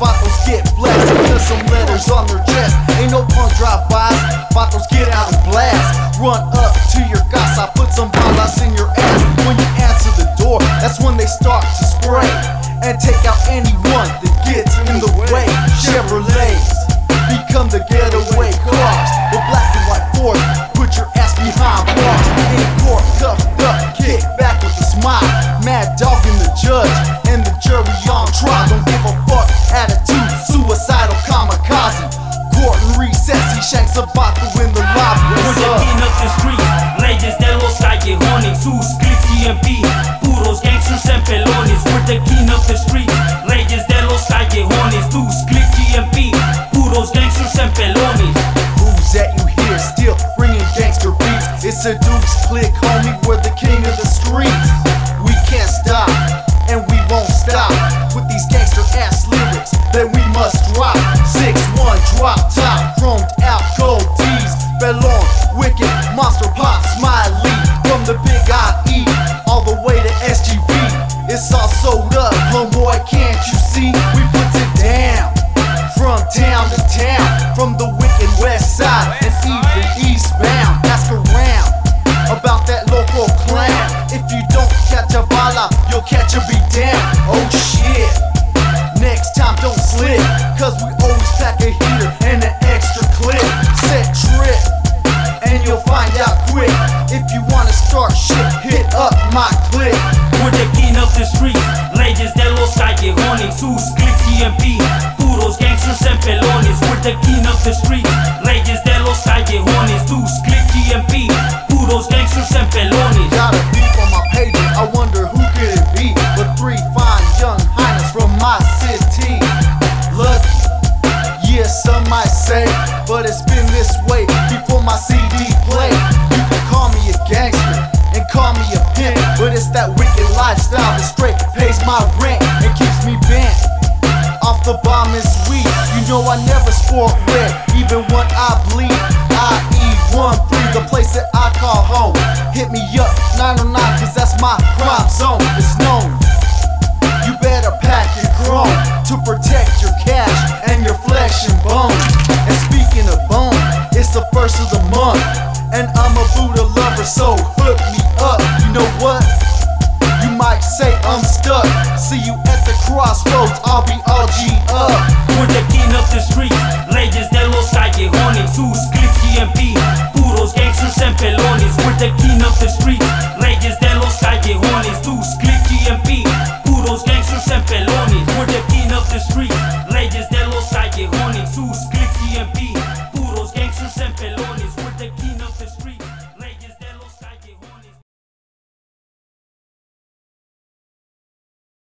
vatos get blessed and put some letters on their chest. Ain't no punk drive-bys, vatos get out and blast. Run up to your gas, I put some balas in your ass. When you answer the door, that's when they start to spray. And take out anyone that gets in the way. Chevrolets become the getaway cars. The black and white Ford, put your ass behind bars. In court, cuffed up, kick back with a smile. Mad dog in the judge and the jury on trial. Don't give a fuck attitude, suicidal kamikaze. Court and recess, he shanks a vato in the lobby. We're What's the up? king of the streets, leyes de los callejones, sus clips EMP, puros gangsters and pelones. We're the king of the street, leyes de los callejones, sus clips EMP, puros gangsters and pelones. Who's that you hear still bringing gangster beats? It's a Duke's click, homie. We're the king of the street. We can't stop, must drop. Six one drop top, chromed out gold D's, Bellon, wicked monster pop, smiley from the big IE all the way to SGV. It's all sold up, homeboy. Can't you see? We put it down from town to town, callejones, sus clips EMP, puros gangsters and pelones. We're the king of the streets, leyes de los callejones, sus clips EMP, puros gangsters and pelones. Got a beep on my pager, I wonder who could it be? But three fine young hyenas from my city. Look, yeah, some might say, but it's been this way before my CD play. You can call me a gangster and call me a pimp, but it's that wicked lifestyle that straight pays my rent and me bent. Off the bomb is weak, you know I never sport red, even when I bleed. IE 13, the place that I call home. Hit me up, 909, cause that's my crime zone. It's known. You better pack your chrome to protect your cash and your flesh and bone. And speaking of bone, it's the first of the month. And I'm a Buddha lover, so hook me up. You know what? You might say I'm stuck. See you crossroads, I'll be all G up. We're the king of the streets,